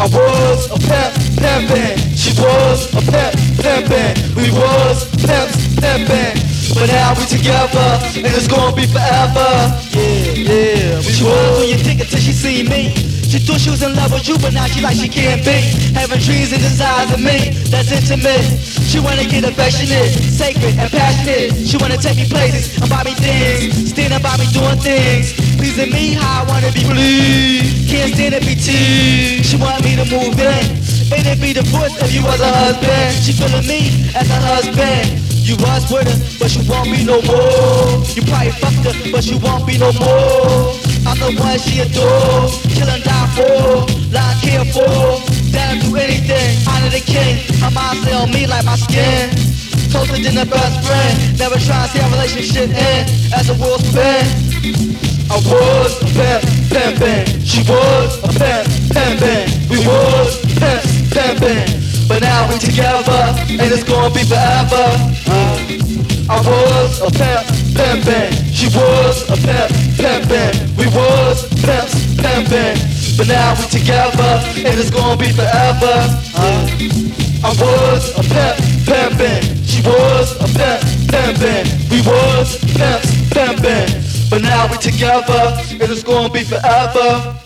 I was a pimp, pimpin'. She was a pimp, pimpin'. We was pimps, pimpin'. But now we together, and it's gonna be forever. Yeah, yeah. We was till she seen me. She thought she was in love with you, but now she like she can't be. Having dreams and desires of me, that's intimate. She wanna get affectionate, sacred and passionate. She wanna take me places and buy me things, standing by me doing things, pleasing me how I wanna be pleased. Can't stand to be teased. She want me to move in, and it be the divorced if you was a husband. She feeling me as a husband. You was with her, but you won't be no more. You probably fucked her, but you won't be no more. I'm the one she adore, kill and die for, and care for. Down to do anything, honor the king. My mind stay on me like my skin. Closer than a best friend. Never try to see our relationship end as the world spin. I was a pimp, pimpin'. She was a pimp, pimpin'. We was pimps, pimpin'. But now we together, and it's gonna be forever. I was a pimp, pimpin'. She was a pimp, pimpin'. We was pimps, pimpin'. But now we together, and it's gonna be forever. Uh, I was a pimp, pimpin'. She was a pimp, pimpin'. We was pimps, pimpin'. But now we together, and it's gonna be forever.